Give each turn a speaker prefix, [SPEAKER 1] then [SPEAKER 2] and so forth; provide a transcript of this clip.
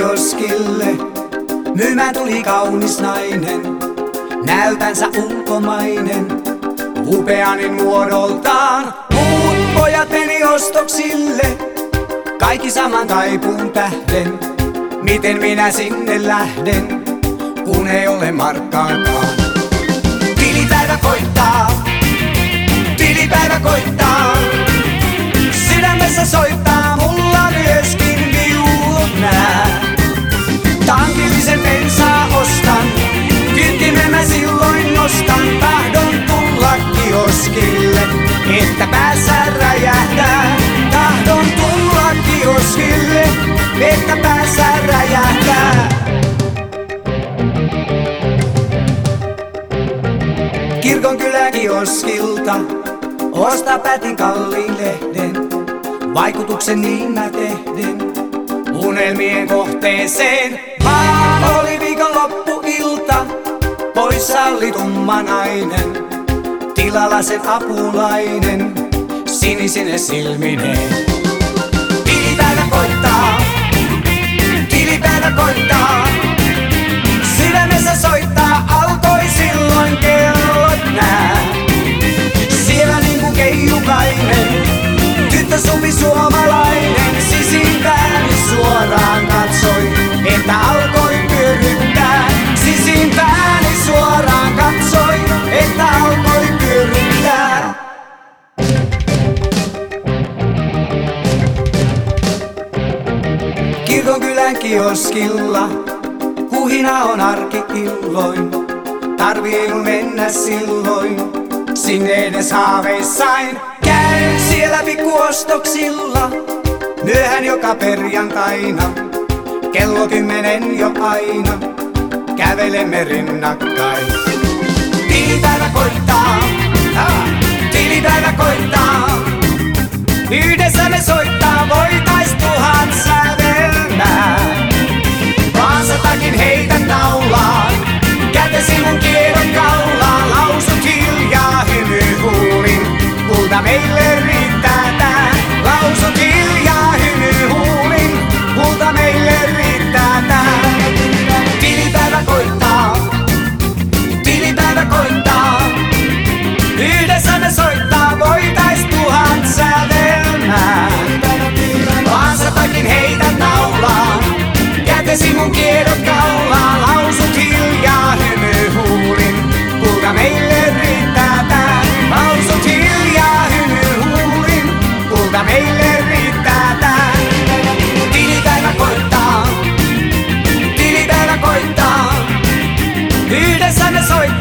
[SPEAKER 1] kioskille. Myymään tuli kaunis nainen, näytänsä ulkomainen. Upeanin muodoltaan, muut pojat meni ostoksille. Kaikki saman kaipuun tähden, miten minä sinne lähden, kun ei ole markkaakaan. Tilipäivä koittaa, Kirkon kylä kioskilta, osta pätin kalliin lehden. Vaikutuksen niin mä tehden, unelmien kohteeseen. Vaan oli viikon loppuilta, poissa oli tumma nainen. Tilalla sen apulainen, sinisine silmineen. Suvi suomalainen. Sisimpääni suoraan katsoi, että alkoi pyöryttää. Sisimpääni suoraan katsoi, että alkoi pyöryttää. Kirkonkylän kioskilla Huhina on arki illoin, tarvi ei mun mennä silloin. Sinne edes haaveissain ostoksilla, myöhän joka perjantaina. Kello kymmenen jo aina, kävelemme rinnakkain. Tilipäivä koittaa, tilipäivä koittaa. Yhdessä me soittaa, voitais tuhat sävelmää. Vaasatakin heitä naulaan, kätesi mun kiedon kaulaan. Lausut hiljaa hymy huulin, kulta meille I'm sorry.